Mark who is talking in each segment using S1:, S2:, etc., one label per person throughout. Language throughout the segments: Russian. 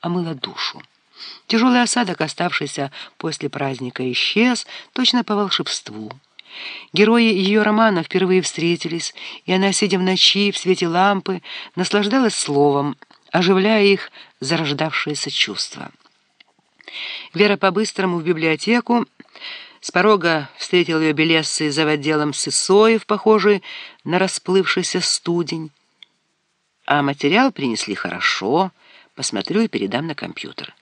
S1: омыла душу. Тяжелый осадок, оставшийся после праздника, исчез точно по волшебству. Герои ее романа впервые встретились, и она, сидя в ночи в свете лампы, наслаждалась словом, оживляя их зарождавшиеся чувства. Вера по-быстрому в библиотеку, с порога встретил ее белесый за отделом Сысоев, похожий на расплывшийся студень. А материал принесли хорошо, посмотрю и передам на компьютер.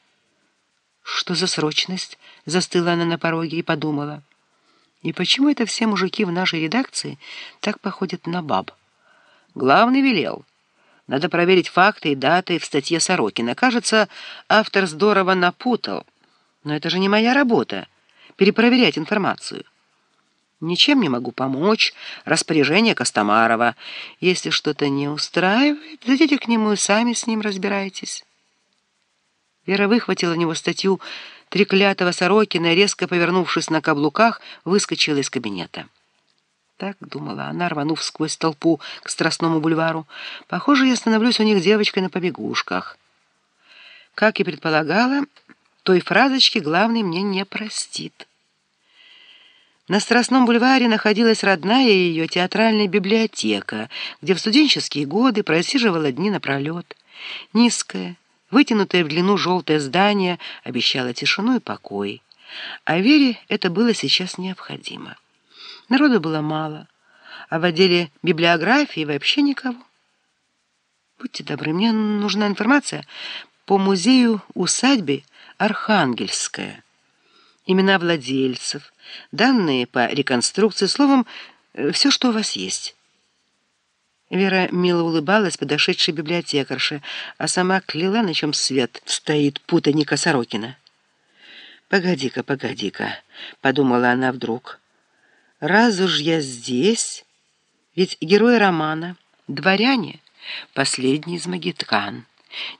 S1: Что за срочность? Застыла она на пороге и подумала. И почему это все мужики в нашей редакции так походят на баб? Главный велел. Надо проверить факты и даты в статье Сорокина. Кажется, автор здорово напутал. Но это же не моя работа — перепроверять информацию. Ничем не могу помочь. Распоряжение Костомарова. Если что-то не устраивает, зайдите к нему и сами с ним разбирайтесь. Вера выхватила у него статью треклятого Сорокина и, резко повернувшись на каблуках, выскочила из кабинета. Так думала она, рванув сквозь толпу к Страстному бульвару. Похоже, я становлюсь у них девочкой на побегушках. Как и предполагала, той фразочки главный мне не простит. На Страстном бульваре находилась родная ее театральная библиотека, где в студенческие годы просиживала дни напролет. Низкое, вытянутое в длину желтое здание обещало тишину и покой. А Вере это было сейчас необходимо. Народу было мало, а в отделе библиографии вообще никого. Будьте добры, мне нужна информация по музею-усадьбе Архангельская. Имена владельцев, данные по реконструкции, словом, э, все, что у вас есть. Вера мило улыбалась подошедшей библиотекарше, а сама кляла, на чем свет стоит путаника Сорокина. «Погоди-ка, погоди-ка», — подумала она вдруг, — раз уж я здесь, ведь герой романа — дворяне, последний из магиткан.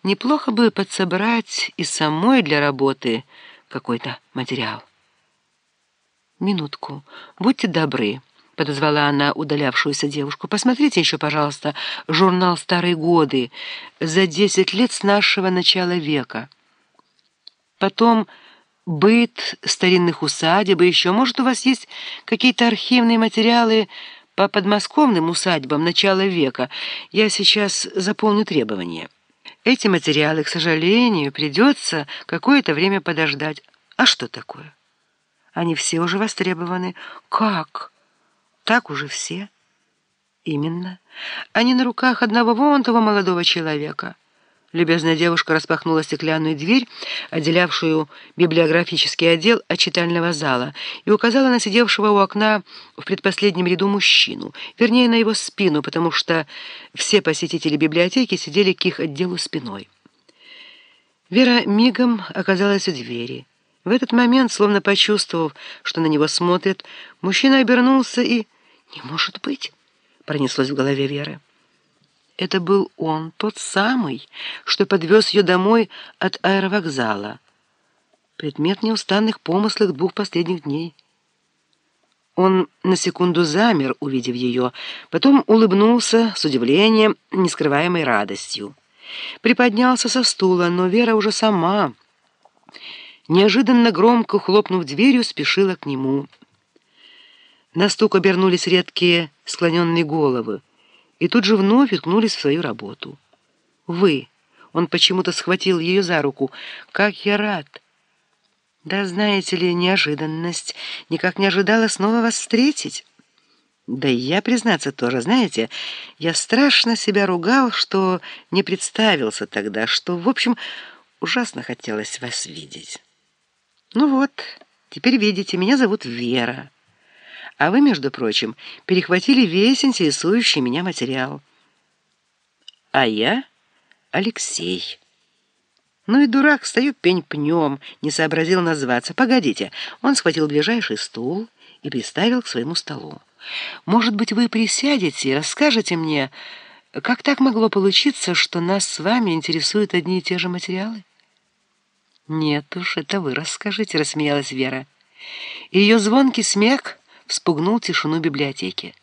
S1: Неплохо бы подсобрать и самой для работы какой-то материал. «Минутку, будьте добры», — подозвала она удалявшуюся девушку. «Посмотрите еще, пожалуйста, журнал «Старые годы» за десять лет с нашего начала века. Потом быт старинных усадеб, и еще, может, у вас есть какие-то архивные материалы по подмосковным усадьбам начала века. Я сейчас заполню требования. Эти материалы, к сожалению, придется какое-то время подождать. А что такое? Они все уже востребованы. Как? Так уже все? Именно. Они на руках одного вон того молодого человека. Любезная девушка распахнула стеклянную дверь, отделявшую библиографический отдел от читального зала, и указала на сидевшего у окна в предпоследнем ряду мужчину, вернее, на его спину, потому что все посетители библиотеки сидели к их отделу спиной. Вера мигом оказалась у двери. В этот момент, словно почувствовав, что на него смотрят, мужчина обернулся и... «Не может быть!» — пронеслось в голове Веры. Это был он, тот самый, что подвез ее домой от аэровокзала. Предмет неустанных помыслов двух последних дней. Он на секунду замер, увидев ее, потом улыбнулся с удивлением, нескрываемой радостью. Приподнялся со стула, но Вера уже сама, неожиданно громко хлопнув дверью, спешила к нему. На стук обернулись редкие склоненные головы и тут же вновь уткнулись в свою работу. «Вы!» — он почему-то схватил ее за руку. «Как я рад!» «Да, знаете ли, неожиданность. Никак не ожидала снова вас встретить». «Да и я, признаться, тоже, знаете, я страшно себя ругал, что не представился тогда, что, в общем, ужасно хотелось вас видеть». «Ну вот, теперь видите, меня зовут Вера». А вы, между прочим, перехватили весь интересующий меня материал. А я Алексей. Ну и дурак, стою пень-пнем, не сообразил назваться. Погодите, он схватил ближайший стул и приставил к своему столу. Может быть, вы присядете и расскажете мне, как так могло получиться, что нас с вами интересуют одни и те же материалы? Нет уж, это вы расскажите, рассмеялась Вера. Ее звонкий смех вспугнул тишину библиотеки.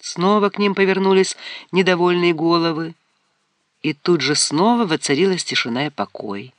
S1: Снова к ним повернулись недовольные головы, И тут же снова воцарилась тишина и покой.